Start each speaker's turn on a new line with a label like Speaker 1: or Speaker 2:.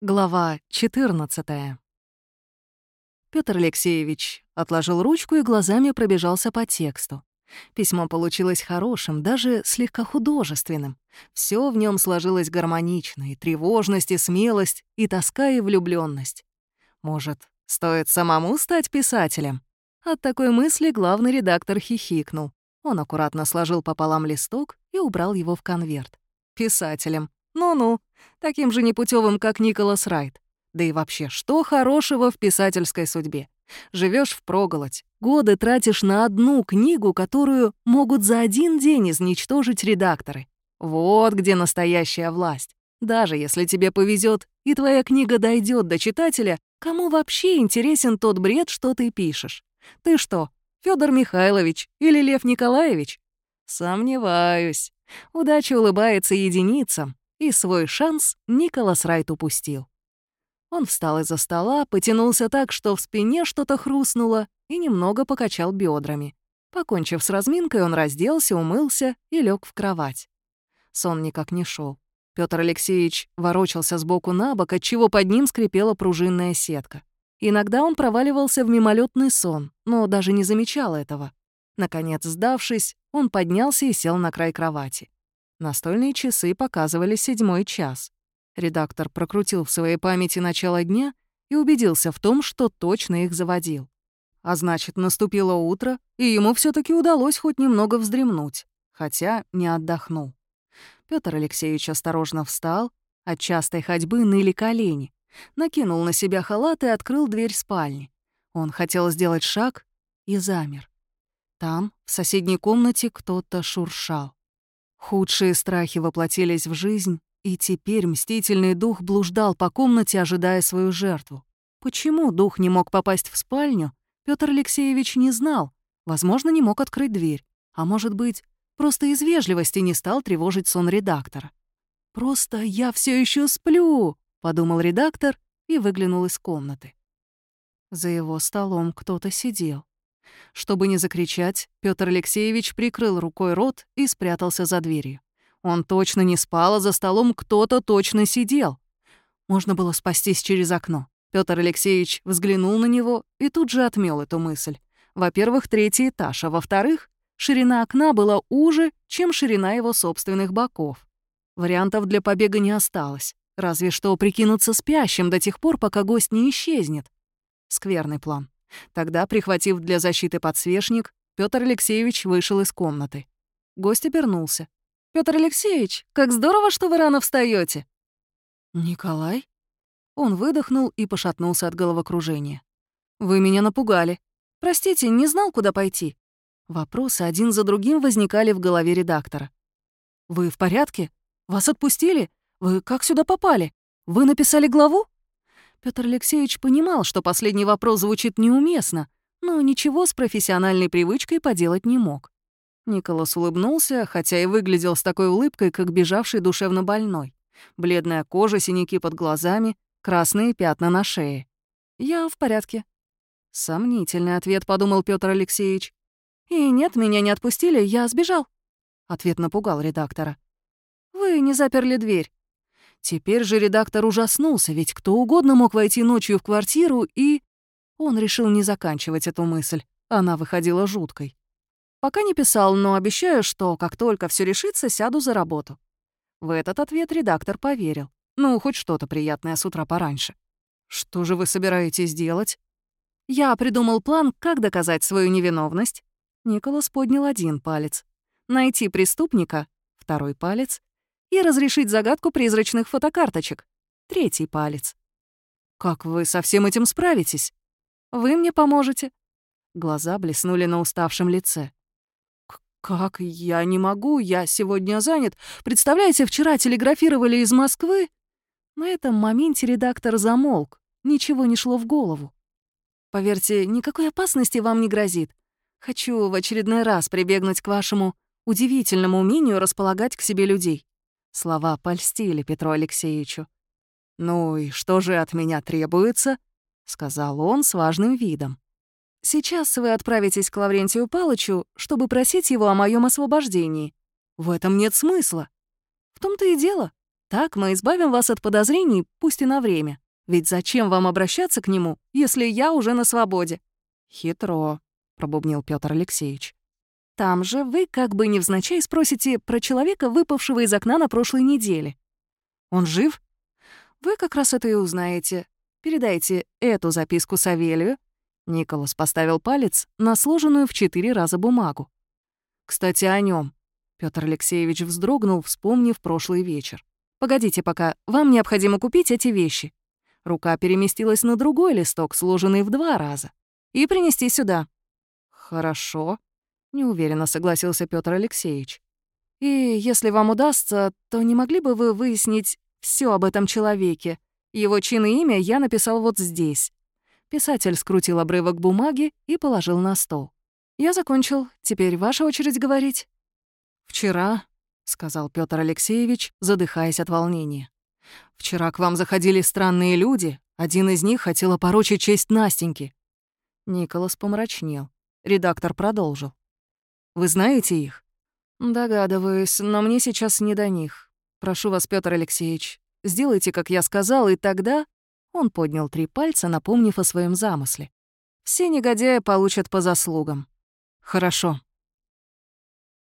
Speaker 1: Глава 14. Петр Алексеевич отложил ручку и глазами пробежался по тексту. Письмо получилось хорошим, даже слегка художественным. Все в нем сложилось гармонично, и тревожность, и смелость, и тоска, и влюбленность. Может, стоит самому стать писателем? От такой мысли главный редактор хихикнул. Он аккуратно сложил пополам листок и убрал его в конверт. Писателем. Ну-ну, таким же непутевым, как Николас Райт. Да и вообще, что хорошего в писательской судьбе? Живешь впроголодь, годы тратишь на одну книгу, которую могут за один день изничтожить редакторы. Вот где настоящая власть. Даже если тебе повезет и твоя книга дойдет до читателя, кому вообще интересен тот бред, что ты пишешь? Ты что, Федор Михайлович или Лев Николаевич? Сомневаюсь. Удача улыбается единицам, и свой шанс Николас Райт упустил. Он встал из-за стола, потянулся так, что в спине что-то хрустнуло, и немного покачал бедрами. Покончив с разминкой, он разделся, умылся и лег в кровать. Сон никак не шел. Петр Алексеевич ворочался сбоку на бок, отчего под ним скрипела пружинная сетка. Иногда он проваливался в мимолетный сон, но даже не замечал этого. Наконец, сдавшись, он поднялся и сел на край кровати. Настольные часы показывали седьмой час. Редактор прокрутил в своей памяти начало дня и убедился в том, что точно их заводил. А значит, наступило утро, и ему все таки удалось хоть немного вздремнуть, хотя не отдохнул. Петр Алексеевич осторожно встал, от частой ходьбы ныли колени, накинул на себя халат и открыл дверь спальни. Он хотел сделать шаг и замер. Там, в соседней комнате, кто-то шуршал. Худшие страхи воплотились в жизнь, и теперь мстительный дух блуждал по комнате, ожидая свою жертву. Почему дух не мог попасть в спальню, Петр Алексеевич не знал. Возможно, не мог открыть дверь. А может быть, просто из вежливости не стал тревожить сон редактора. «Просто я все еще сплю», — подумал редактор и выглянул из комнаты. За его столом кто-то сидел. Чтобы не закричать, Петр Алексеевич прикрыл рукой рот и спрятался за дверью. Он точно не спал, а за столом кто-то точно сидел. Можно было спастись через окно. Петр Алексеевич взглянул на него и тут же отмел эту мысль. Во-первых, третий этаж, а во-вторых, ширина окна была уже, чем ширина его собственных боков. Вариантов для побега не осталось, разве что прикинуться спящим до тех пор, пока гость не исчезнет. Скверный план. Тогда, прихватив для защиты подсвечник, Петр Алексеевич вышел из комнаты. Гость обернулся. Петр Алексеевич, как здорово, что вы рано встаете. «Николай?» Он выдохнул и пошатнулся от головокружения. «Вы меня напугали. Простите, не знал, куда пойти». Вопросы один за другим возникали в голове редактора. «Вы в порядке? Вас отпустили? Вы как сюда попали? Вы написали главу?» Петр Алексеевич понимал, что последний вопрос звучит неуместно, но ничего с профессиональной привычкой поделать не мог. Николас улыбнулся, хотя и выглядел с такой улыбкой, как бежавший душевно больной. Бледная кожа, синяки под глазами, красные пятна на шее. «Я в порядке». Сомнительный ответ, подумал Петр Алексеевич. «И нет, меня не отпустили, я сбежал». Ответ напугал редактора. «Вы не заперли дверь. Теперь же редактор ужаснулся, ведь кто угодно мог войти ночью в квартиру и... Он решил не заканчивать эту мысль. Она выходила жуткой. Пока не писал, но обещаю, что как только все решится, сяду за работу. В этот ответ редактор поверил. Ну, хоть что-то приятное с утра пораньше. Что же вы собираетесь делать? Я придумал план, как доказать свою невиновность. Николас поднял один палец. Найти преступника — второй палец и разрешить загадку призрачных фотокарточек. Третий палец. «Как вы со всем этим справитесь? Вы мне поможете?» Глаза блеснули на уставшем лице. «Как? Я не могу, я сегодня занят. Представляете, вчера телеграфировали из Москвы?» На этом моменте редактор замолк, ничего не шло в голову. «Поверьте, никакой опасности вам не грозит. Хочу в очередной раз прибегнуть к вашему удивительному умению располагать к себе людей. Слова польстили Петру Алексеевичу. «Ну и что же от меня требуется?» — сказал он с важным видом. «Сейчас вы отправитесь к Лаврентию Палычу, чтобы просить его о моем освобождении. В этом нет смысла. В том-то и дело. Так мы избавим вас от подозрений, пусть и на время. Ведь зачем вам обращаться к нему, если я уже на свободе?» «Хитро», — пробубнил Петр Алексеевич. «Там же вы как бы невзначай спросите про человека, выпавшего из окна на прошлой неделе. Он жив? Вы как раз это и узнаете. Передайте эту записку Савелию». Николас поставил палец на сложенную в четыре раза бумагу. «Кстати, о нем. Петр Алексеевич вздрогнул, вспомнив прошлый вечер. «Погодите пока, вам необходимо купить эти вещи». Рука переместилась на другой листок, сложенный в два раза. «И принести сюда». «Хорошо», — неуверенно согласился Петр Алексеевич. «И если вам удастся, то не могли бы вы выяснить все об этом человеке? Его чин и имя я написал вот здесь». Писатель скрутил обрывок бумаги и положил на стол. «Я закончил. Теперь ваша очередь говорить». «Вчера», — сказал Петр Алексеевич, задыхаясь от волнения. «Вчера к вам заходили странные люди. Один из них хотел опорочить честь Настеньки». Николас помрачнел. Редактор продолжил. «Вы знаете их?» «Догадываюсь, но мне сейчас не до них. Прошу вас, Петр Алексеевич, сделайте, как я сказал, и тогда...» Он поднял три пальца, напомнив о своем замысле. «Все негодяи получат по заслугам». «Хорошо»,